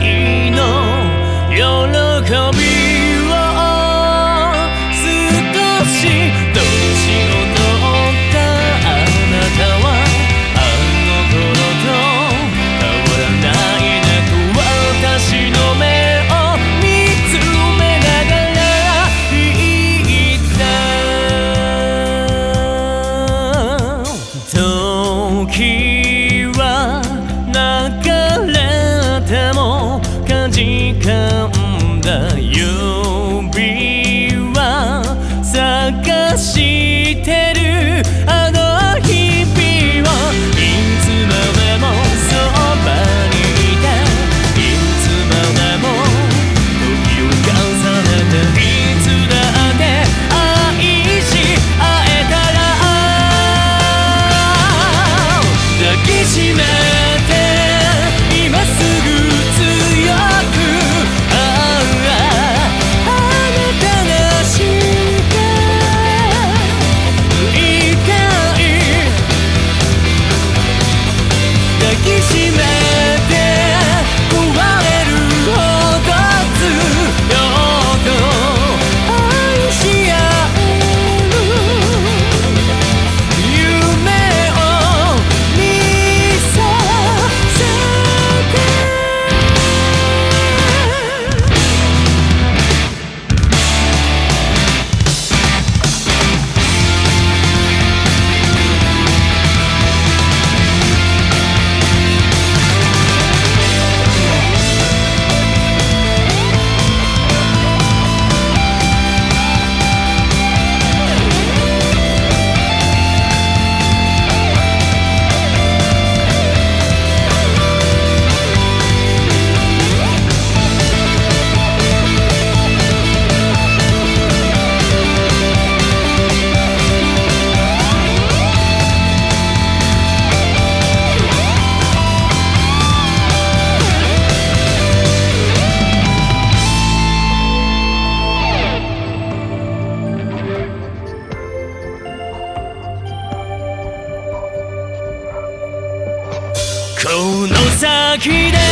愛の喜び指輪探してるあの日々をいつまでもそばにいていつまでも時を重ねていつだって愛し合えたら抱きしめ先で